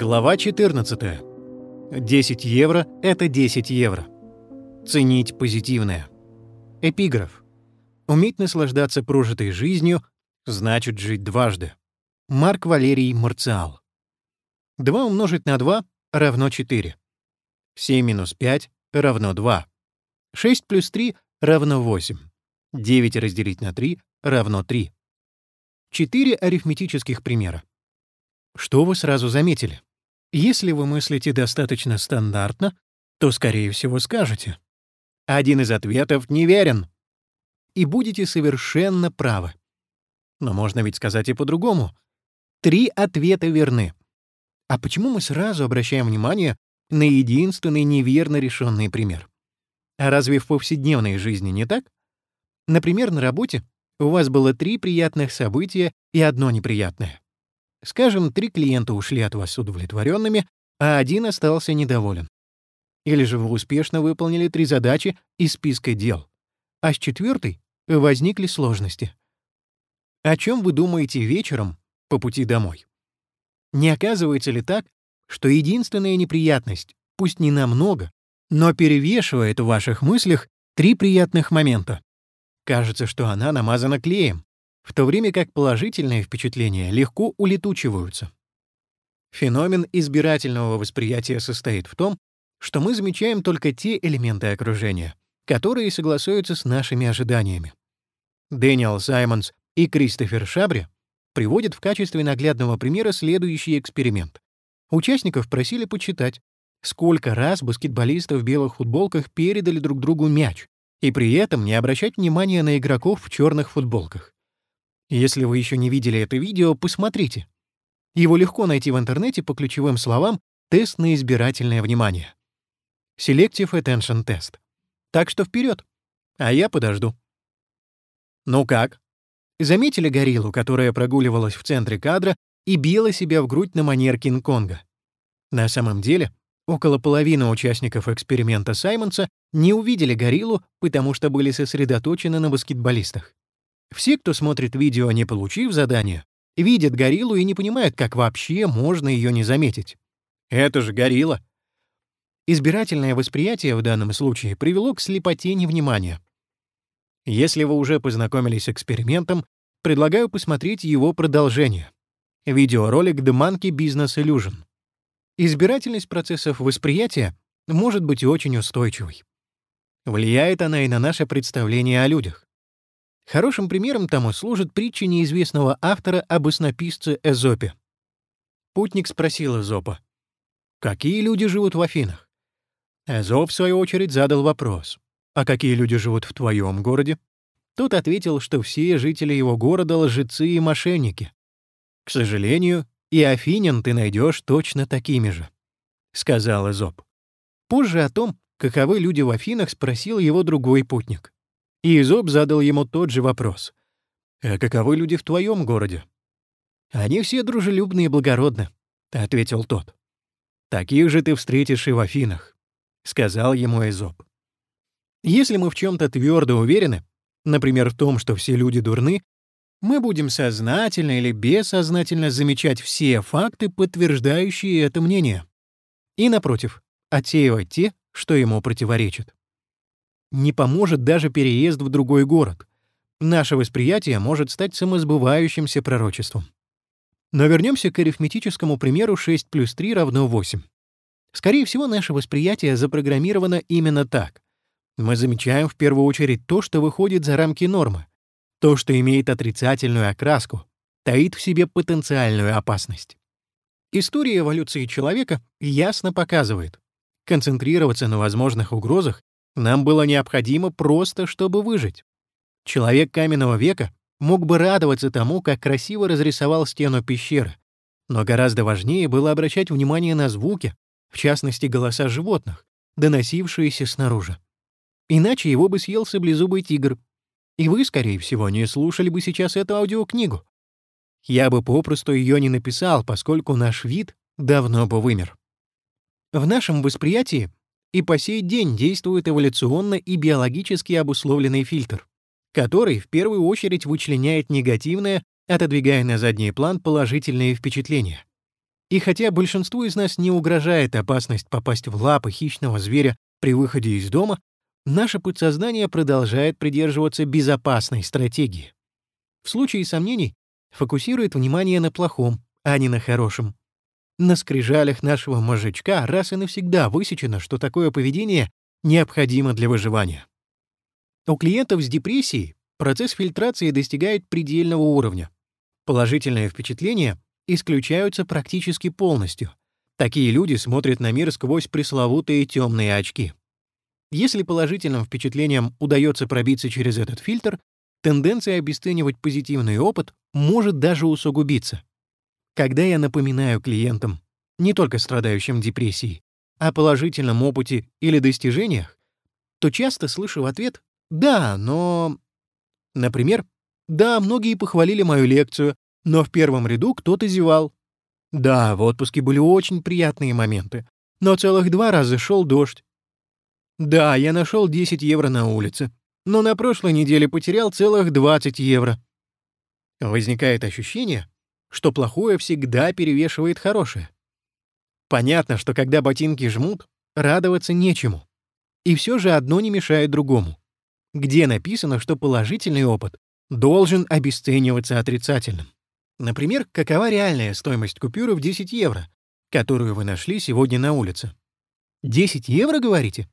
Глава 14. 10 евро — это 10 евро. Ценить позитивное. Эпиграф. Уметь наслаждаться прожитой жизнью значит жить дважды. Марк Валерий Марциал. 2 умножить на 2 равно 4. 7 минус 5 равно 2. 6 плюс 3 равно 8. 9 разделить на 3 равно 3. Четыре арифметических примера. Что вы сразу заметили? Если вы мыслите достаточно стандартно, то, скорее всего, скажете. Один из ответов неверен. И будете совершенно правы. Но можно ведь сказать и по-другому. Три ответа верны. А почему мы сразу обращаем внимание на единственный неверно решенный пример? А разве в повседневной жизни не так? Например, на работе у вас было три приятных события и одно неприятное. Скажем, три клиента ушли от вас удовлетворенными, а один остался недоволен. Или же вы успешно выполнили три задачи из списка дел, а с четвертой возникли сложности. О чем вы думаете вечером по пути домой? Не оказывается ли так, что единственная неприятность, пусть не намного, но перевешивает в ваших мыслях три приятных момента? Кажется, что она намазана клеем, в то время как положительные впечатления легко улетучиваются. Феномен избирательного восприятия состоит в том, что мы замечаем только те элементы окружения, которые согласуются с нашими ожиданиями. Дэниел Саймонс и Кристофер Шабри приводят в качестве наглядного примера следующий эксперимент. Участников просили почитать, сколько раз баскетболисты в белых футболках передали друг другу мяч, и при этом не обращать внимания на игроков в черных футболках. Если вы еще не видели это видео, посмотрите. Его легко найти в интернете по ключевым словам «тест на избирательное внимание». Selective Attention Test. Так что вперед, а я подожду. Ну как? Заметили гориллу, которая прогуливалась в центре кадра и била себя в грудь на манер Кинг-Конга? На самом деле, около половины участников эксперимента Саймонса не увидели гориллу, потому что были сосредоточены на баскетболистах. Все, кто смотрит видео, не получив задание, видят гориллу и не понимают, как вообще можно ее не заметить. Это же горилла. Избирательное восприятие в данном случае привело к слепоте невнимания. Если вы уже познакомились с экспериментом, предлагаю посмотреть его продолжение. Видеоролик «The Monkey Business Illusion». Избирательность процессов восприятия может быть очень устойчивой. Влияет она и на наше представление о людях. Хорошим примером тому служит притча неизвестного автора об оснописце Эзопе. Путник спросил Эзопа, «Какие люди живут в Афинах?» Эзоп, в свою очередь, задал вопрос, «А какие люди живут в твоем городе?» Тот ответил, что все жители его города — лжецы и мошенники. «К сожалению, и афинян ты найдешь точно такими же», — сказал Эзоп. Позже о том, каковы люди в Афинах, спросил его другой путник. И Изоб задал ему тот же вопрос. «А каковы люди в твоем городе?» «Они все дружелюбные и благородны», — ответил тот. «Таких же ты встретишь и в Афинах», — сказал ему Изоб. «Если мы в чем-то твердо уверены, например, в том, что все люди дурны, мы будем сознательно или бессознательно замечать все факты, подтверждающие это мнение. И, напротив, отсеивать те, что ему противоречат не поможет даже переезд в другой город. Наше восприятие может стать самосбывающимся пророчеством. Но вернемся к арифметическому примеру 6 плюс 3 равно 8. Скорее всего, наше восприятие запрограммировано именно так. Мы замечаем в первую очередь то, что выходит за рамки нормы, то, что имеет отрицательную окраску, таит в себе потенциальную опасность. История эволюции человека ясно показывает, концентрироваться на возможных угрозах нам было необходимо просто, чтобы выжить. Человек каменного века мог бы радоваться тому, как красиво разрисовал стену пещеры, но гораздо важнее было обращать внимание на звуки, в частности, голоса животных, доносившиеся снаружи. Иначе его бы съел саблезубый тигр. И вы, скорее всего, не слушали бы сейчас эту аудиокнигу. Я бы попросту ее не написал, поскольку наш вид давно бы вымер. В нашем восприятии и по сей день действует эволюционно и биологически обусловленный фильтр, который в первую очередь вычленяет негативное, отодвигая на задний план положительные впечатления. И хотя большинству из нас не угрожает опасность попасть в лапы хищного зверя при выходе из дома, наше подсознание продолжает придерживаться безопасной стратегии. В случае сомнений фокусирует внимание на плохом, а не на хорошем. На скрижалях нашего мозжечка раз и навсегда высечено, что такое поведение необходимо для выживания. У клиентов с депрессией процесс фильтрации достигает предельного уровня. Положительные впечатления исключаются практически полностью. Такие люди смотрят на мир сквозь пресловутые темные очки. Если положительным впечатлениям удается пробиться через этот фильтр, тенденция обесценивать позитивный опыт может даже усугубиться. Когда я напоминаю клиентам, не только страдающим депрессией, о положительном опыте или достижениях, то часто слышу в ответ «да, но...» Например, «да, многие похвалили мою лекцию, но в первом ряду кто-то зевал». «Да, в отпуске были очень приятные моменты, но целых два раза шел дождь». «Да, я нашел 10 евро на улице, но на прошлой неделе потерял целых 20 евро». Возникает ощущение, что плохое всегда перевешивает хорошее. Понятно, что когда ботинки жмут, радоваться нечему. И все же одно не мешает другому. Где написано, что положительный опыт должен обесцениваться отрицательным? Например, какова реальная стоимость купюры в 10 евро, которую вы нашли сегодня на улице? 10 евро, говорите?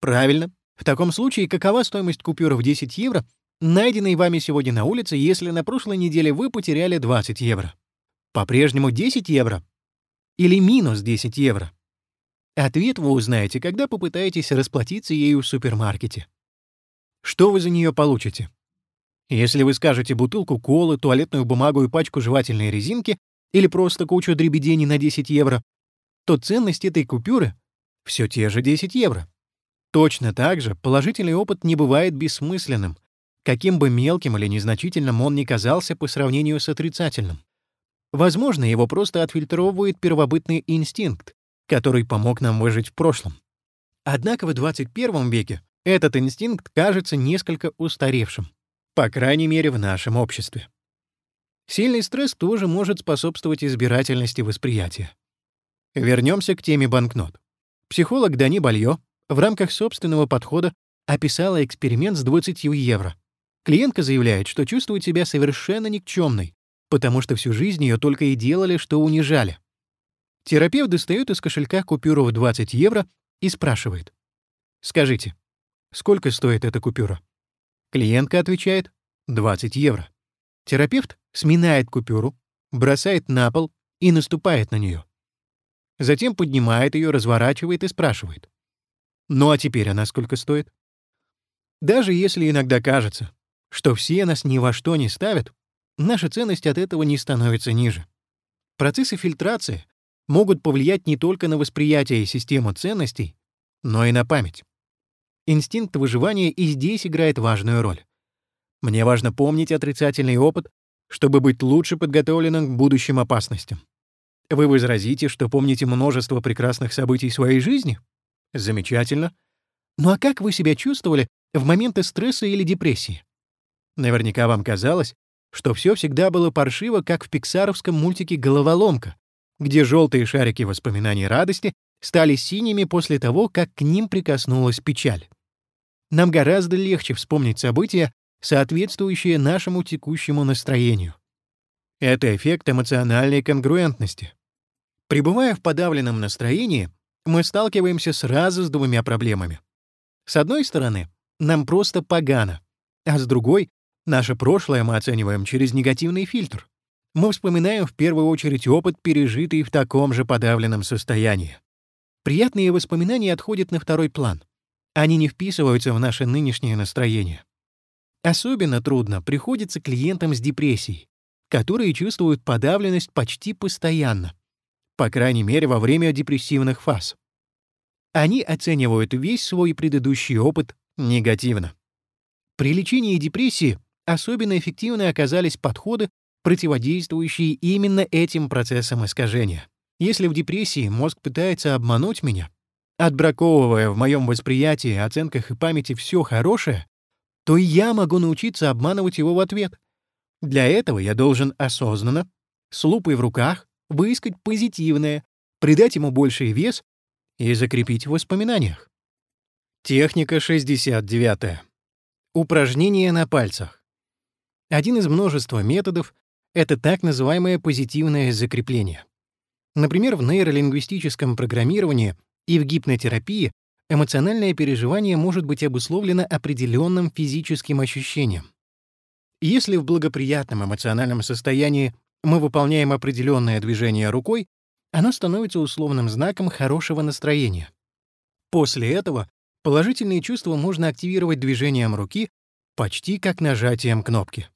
Правильно. В таком случае, какова стоимость купюры в 10 евро, найденной вами сегодня на улице, если на прошлой неделе вы потеряли 20 евро? По-прежнему 10 евро или минус 10 евро? Ответ вы узнаете, когда попытаетесь расплатиться ею в супермаркете. Что вы за нее получите? Если вы скажете бутылку колы, туалетную бумагу и пачку жевательной резинки или просто кучу дребедений на 10 евро, то ценность этой купюры — все те же 10 евро. Точно так же положительный опыт не бывает бессмысленным, каким бы мелким или незначительным он ни казался по сравнению с отрицательным. Возможно, его просто отфильтровывает первобытный инстинкт, который помог нам выжить в прошлом. Однако в 21 веке этот инстинкт кажется несколько устаревшим, по крайней мере в нашем обществе. Сильный стресс тоже может способствовать избирательности восприятия. Вернемся к теме банкнот. Психолог Дани Бальё в рамках собственного подхода описала эксперимент с 20 евро. Клиентка заявляет, что чувствует себя совершенно никчемной, потому что всю жизнь ее только и делали, что унижали. Терапевт достает из кошелька купюру в 20 евро и спрашивает. «Скажите, сколько стоит эта купюра?» Клиентка отвечает 20 евро. Терапевт сминает купюру, бросает на пол и наступает на нее. Затем поднимает ее, разворачивает и спрашивает. «Ну а теперь она сколько стоит?» Даже если иногда кажется, что все нас ни во что не ставят, наша ценность от этого не становится ниже. Процессы фильтрации могут повлиять не только на восприятие и систему ценностей, но и на память. Инстинкт выживания и здесь играет важную роль. Мне важно помнить отрицательный опыт, чтобы быть лучше подготовленным к будущим опасностям. Вы возразите, что помните множество прекрасных событий своей жизни? Замечательно. Ну а как вы себя чувствовали в моменты стресса или депрессии? Наверняка вам казалось, что все всегда было паршиво, как в пиксаровском мультике «Головоломка», где желтые шарики воспоминаний радости стали синими после того, как к ним прикоснулась печаль. Нам гораздо легче вспомнить события, соответствующие нашему текущему настроению. Это эффект эмоциональной конгруентности. Пребывая в подавленном настроении, мы сталкиваемся сразу с двумя проблемами. С одной стороны, нам просто погано, а с другой Наше прошлое мы оцениваем через негативный фильтр. Мы вспоминаем в первую очередь опыт, пережитый в таком же подавленном состоянии. Приятные воспоминания отходят на второй план. Они не вписываются в наше нынешнее настроение. Особенно трудно приходится клиентам с депрессией, которые чувствуют подавленность почти постоянно, по крайней мере, во время депрессивных фаз. Они оценивают весь свой предыдущий опыт негативно. При лечении депрессии Особенно эффективны оказались подходы, противодействующие именно этим процессам искажения. Если в депрессии мозг пытается обмануть меня, отбраковывая в моем восприятии, оценках и памяти все хорошее, то и я могу научиться обманывать его в ответ. Для этого я должен осознанно, с лупой в руках, выискать позитивное, придать ему больший вес и закрепить в воспоминаниях. Техника 69. Упражнения на пальцах. Один из множества методов — это так называемое позитивное закрепление. Например, в нейролингвистическом программировании и в гипнотерапии эмоциональное переживание может быть обусловлено определенным физическим ощущением. Если в благоприятном эмоциональном состоянии мы выполняем определенное движение рукой, оно становится условным знаком хорошего настроения. После этого положительные чувства можно активировать движением руки почти как нажатием кнопки.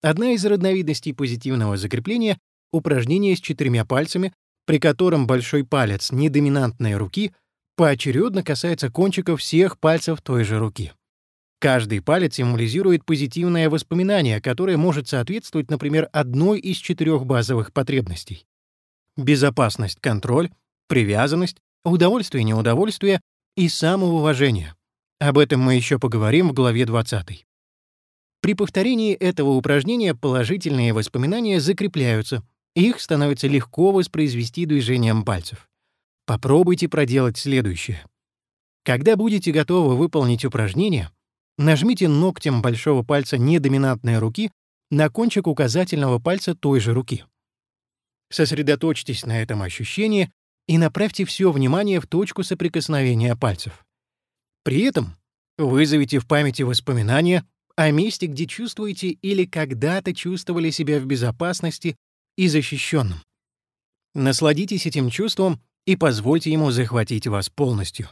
Одна из разновидностей позитивного закрепления — упражнение с четырьмя пальцами, при котором большой палец недоминантной руки поочередно касается кончиков всех пальцев той же руки. Каждый палец символизирует позитивное воспоминание, которое может соответствовать, например, одной из четырех базовых потребностей. Безопасность, контроль, привязанность, удовольствие, неудовольствие и самоуважение. Об этом мы еще поговорим в главе 20. При повторении этого упражнения положительные воспоминания закрепляются, их становится легко воспроизвести движением пальцев. Попробуйте проделать следующее. Когда будете готовы выполнить упражнение, нажмите ногтем большого пальца недоминантной руки на кончик указательного пальца той же руки. Сосредоточьтесь на этом ощущении и направьте все внимание в точку соприкосновения пальцев. При этом вызовите в памяти воспоминания о месте, где чувствуете или когда-то чувствовали себя в безопасности и защищенным. Насладитесь этим чувством и позвольте ему захватить вас полностью.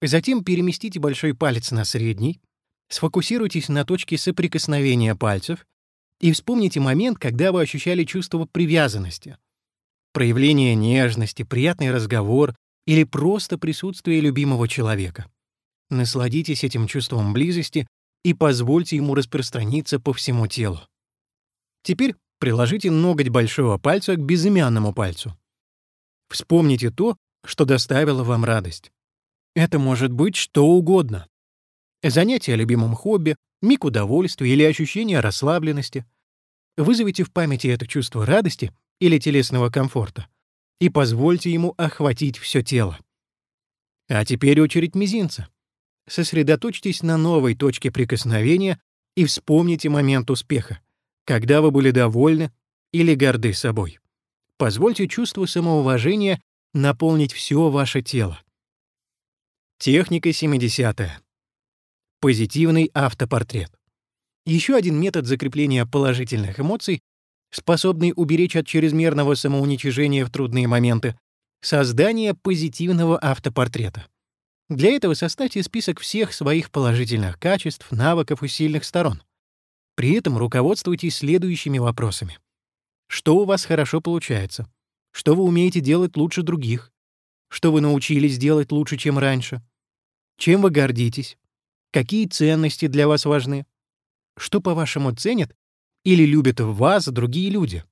Затем переместите большой палец на средний, сфокусируйтесь на точке соприкосновения пальцев и вспомните момент, когда вы ощущали чувство привязанности. Проявление нежности, приятный разговор или просто присутствие любимого человека. Насладитесь этим чувством близости и позвольте ему распространиться по всему телу. Теперь Приложите ноготь большого пальца к безымянному пальцу. Вспомните то, что доставило вам радость. Это может быть что угодно. Занятие любимым хобби, миг удовольствия или ощущение расслабленности. Вызовите в памяти это чувство радости или телесного комфорта и позвольте ему охватить все тело. А теперь очередь мизинца. Сосредоточьтесь на новой точке прикосновения и вспомните момент успеха когда вы были довольны или горды собой. Позвольте чувству самоуважения наполнить все ваше тело. Техника 70. -я. Позитивный автопортрет. Еще один метод закрепления положительных эмоций, способный уберечь от чрезмерного самоуничижения в трудные моменты, создание позитивного автопортрета. Для этого составьте список всех своих положительных качеств, навыков и сильных сторон. При этом руководствуйтесь следующими вопросами. Что у вас хорошо получается? Что вы умеете делать лучше других? Что вы научились делать лучше, чем раньше? Чем вы гордитесь? Какие ценности для вас важны? Что, по-вашему, ценят или любят в вас другие люди?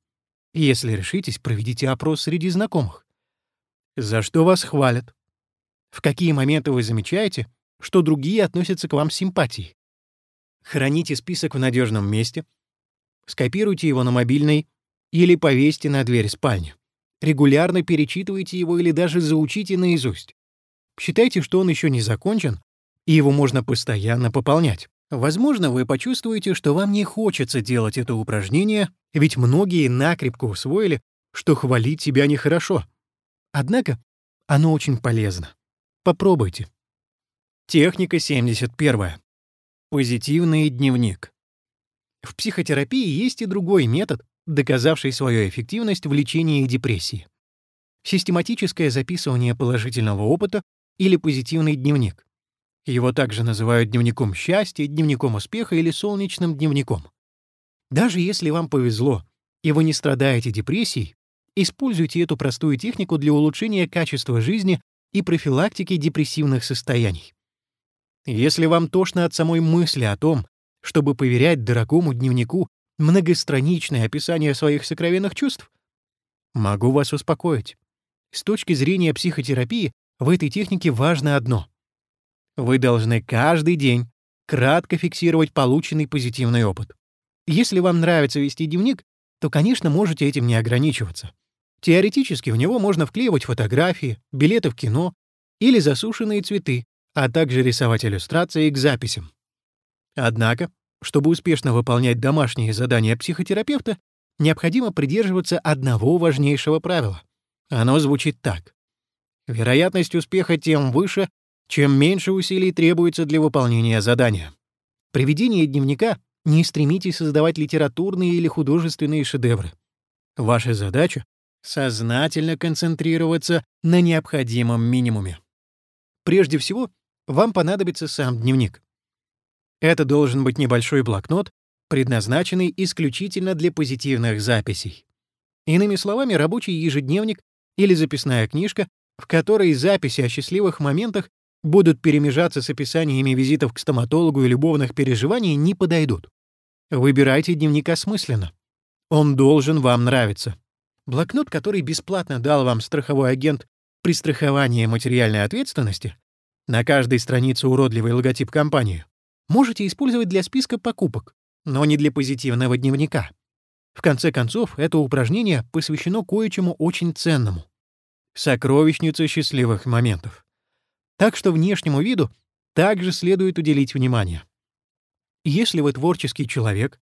Если решитесь, проведите опрос среди знакомых. За что вас хвалят? В какие моменты вы замечаете, что другие относятся к вам с симпатией? Храните список в надежном месте, скопируйте его на мобильный или повесьте на дверь спальни. Регулярно перечитывайте его или даже заучите наизусть. Считайте, что он еще не закончен, и его можно постоянно пополнять. Возможно, вы почувствуете, что вам не хочется делать это упражнение, ведь многие накрепко усвоили, что хвалить себя нехорошо. Однако оно очень полезно. Попробуйте. Техника 71. Позитивный дневник. В психотерапии есть и другой метод, доказавший свою эффективность в лечении депрессии. Систематическое записывание положительного опыта или позитивный дневник. Его также называют дневником счастья, дневником успеха или солнечным дневником. Даже если вам повезло, и вы не страдаете депрессией, используйте эту простую технику для улучшения качества жизни и профилактики депрессивных состояний. Если вам тошно от самой мысли о том, чтобы поверять дорогому дневнику многостраничное описание своих сокровенных чувств, могу вас успокоить. С точки зрения психотерапии в этой технике важно одно. Вы должны каждый день кратко фиксировать полученный позитивный опыт. Если вам нравится вести дневник, то, конечно, можете этим не ограничиваться. Теоретически в него можно вклеивать фотографии, билеты в кино или засушенные цветы, а также рисовать иллюстрации к записям. Однако, чтобы успешно выполнять домашние задания психотерапевта, необходимо придерживаться одного важнейшего правила. Оно звучит так. Вероятность успеха тем выше, чем меньше усилий требуется для выполнения задания. При ведении дневника не стремитесь создавать литературные или художественные шедевры. Ваша задача сознательно концентрироваться на необходимом минимуме. Прежде всего, вам понадобится сам дневник. Это должен быть небольшой блокнот, предназначенный исключительно для позитивных записей. Иными словами, рабочий ежедневник или записная книжка, в которой записи о счастливых моментах будут перемежаться с описаниями визитов к стоматологу и любовных переживаний, не подойдут. Выбирайте дневник осмысленно. Он должен вам нравиться. Блокнот, который бесплатно дал вам страховой агент при страховании материальной ответственности, на каждой странице уродливый логотип компании, можете использовать для списка покупок, но не для позитивного дневника. В конце концов, это упражнение посвящено кое-чему очень ценному — сокровищнице счастливых моментов. Так что внешнему виду также следует уделить внимание. Если вы творческий человек,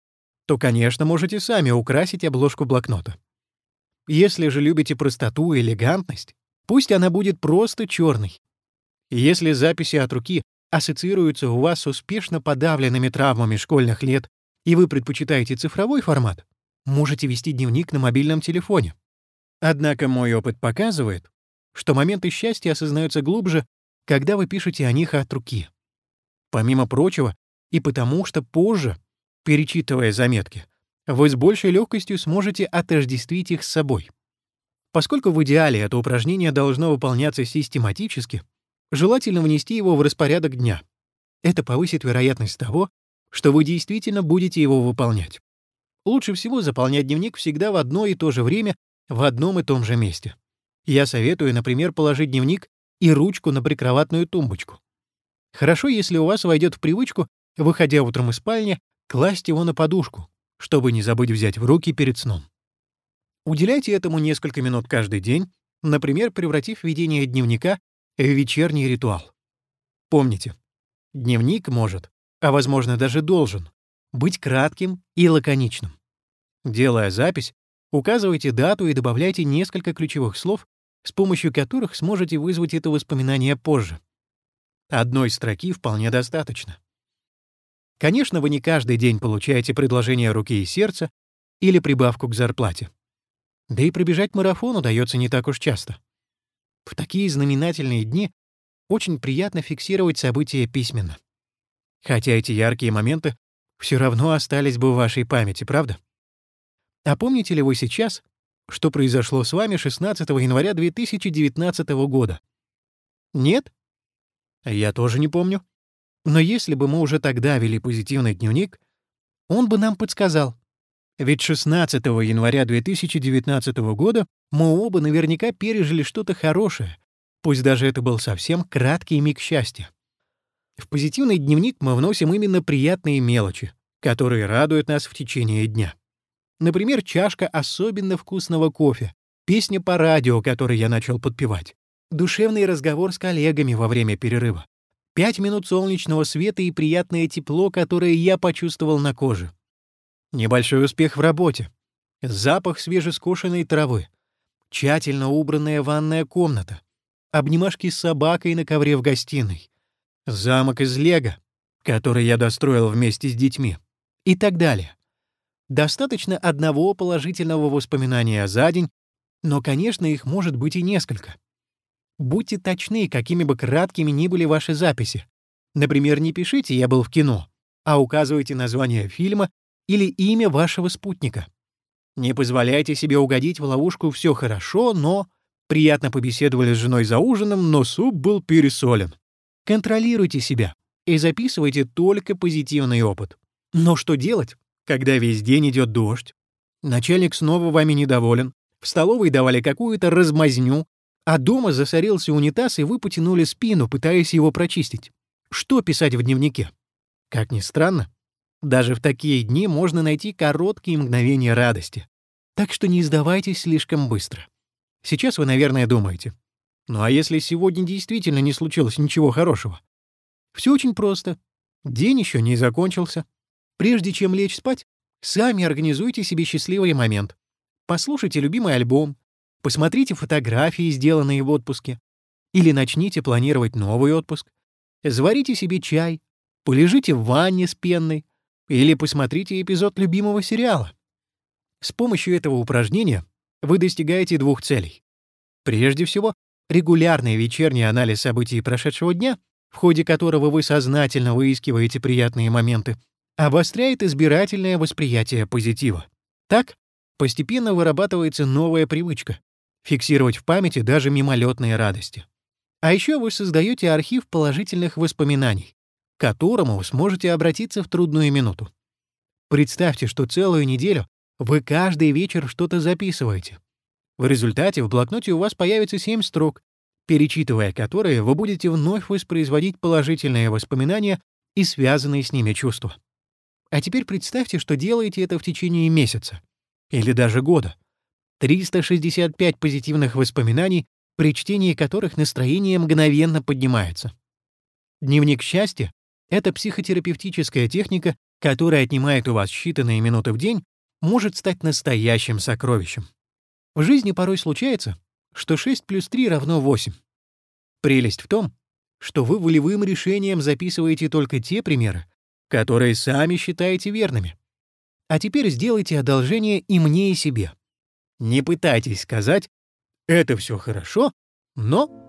то, конечно, можете сами украсить обложку блокнота. Если же любите простоту и элегантность, пусть она будет просто черной. Если записи от руки ассоциируются у вас с успешно подавленными травмами школьных лет, и вы предпочитаете цифровой формат, можете вести дневник на мобильном телефоне. Однако мой опыт показывает, что моменты счастья осознаются глубже, когда вы пишете о них от руки. Помимо прочего, и потому что позже, перечитывая заметки, вы с большей легкостью сможете отождествить их с собой. Поскольку в идеале это упражнение должно выполняться систематически, желательно внести его в распорядок дня. Это повысит вероятность того, что вы действительно будете его выполнять. Лучше всего заполнять дневник всегда в одно и то же время в одном и том же месте. Я советую, например, положить дневник и ручку на прикроватную тумбочку. Хорошо, если у вас войдет в привычку, выходя утром из спальни, класть его на подушку, чтобы не забыть взять в руки перед сном. Уделяйте этому несколько минут каждый день, например, превратив ведение дневника в вечерний ритуал. Помните, дневник может, а возможно даже должен, быть кратким и лаконичным. Делая запись, указывайте дату и добавляйте несколько ключевых слов, с помощью которых сможете вызвать это воспоминание позже. Одной строки вполне достаточно. Конечно, вы не каждый день получаете предложение руки и сердца или прибавку к зарплате. Да и пробежать марафон удается не так уж часто. В такие знаменательные дни очень приятно фиксировать события письменно. Хотя эти яркие моменты все равно остались бы в вашей памяти, правда? А помните ли вы сейчас, что произошло с вами 16 января 2019 года? Нет? Я тоже не помню. Но если бы мы уже тогда вели позитивный дневник, он бы нам подсказал. Ведь 16 января 2019 года мы оба наверняка пережили что-то хорошее, пусть даже это был совсем краткий миг счастья. В позитивный дневник мы вносим именно приятные мелочи, которые радуют нас в течение дня. Например, чашка особенно вкусного кофе, песня по радио, которой я начал подпевать, душевный разговор с коллегами во время перерыва, Пять минут солнечного света и приятное тепло, которое я почувствовал на коже. Небольшой успех в работе. Запах свежескошенной травы. Тщательно убранная ванная комната. Обнимашки с собакой на ковре в гостиной. Замок из лего, который я достроил вместе с детьми. И так далее. Достаточно одного положительного воспоминания за день, но, конечно, их может быть и несколько. Будьте точны, какими бы краткими ни были ваши записи. Например, не пишите «я был в кино», а указывайте название фильма или имя вашего спутника. Не позволяйте себе угодить в ловушку «все хорошо, но...» Приятно побеседовали с женой за ужином, но суп был пересолен. Контролируйте себя и записывайте только позитивный опыт. Но что делать, когда весь день идет дождь? Начальник снова вами недоволен, в столовой давали какую-то размазню, а дома засорился унитаз, и вы потянули спину, пытаясь его прочистить. Что писать в дневнике? Как ни странно, даже в такие дни можно найти короткие мгновения радости. Так что не сдавайтесь слишком быстро. Сейчас вы, наверное, думаете, ну а если сегодня действительно не случилось ничего хорошего? Все очень просто. День еще не закончился. Прежде чем лечь спать, сами организуйте себе счастливый момент. Послушайте любимый альбом, посмотрите фотографии, сделанные в отпуске, или начните планировать новый отпуск. Заварите себе чай, полежите в ванне с пенной или посмотрите эпизод любимого сериала. С помощью этого упражнения вы достигаете двух целей. Прежде всего, регулярный вечерний анализ событий прошедшего дня, в ходе которого вы сознательно выискиваете приятные моменты, обостряет избирательное восприятие позитива. Так, постепенно вырабатывается новая привычка — фиксировать в памяти даже мимолетные радости. А еще вы создаете архив положительных воспоминаний, к которому вы сможете обратиться в трудную минуту. Представьте, что целую неделю вы каждый вечер что-то записываете. В результате в блокноте у вас появится семь строк, перечитывая которые вы будете вновь воспроизводить положительные воспоминания и связанные с ними чувства. А теперь представьте, что делаете это в течение месяца или даже года. 365 позитивных воспоминаний, при чтении которых настроение мгновенно поднимается. Дневник счастья — это психотерапевтическая техника, которая отнимает у вас считанные минуты в день, может стать настоящим сокровищем. В жизни порой случается, что 6 плюс 3 равно 8. Прелесть в том, что вы волевым решением записываете только те примеры, которые сами считаете верными. А теперь сделайте одолжение и мне, и себе. Не пытайтесь сказать «это все хорошо», но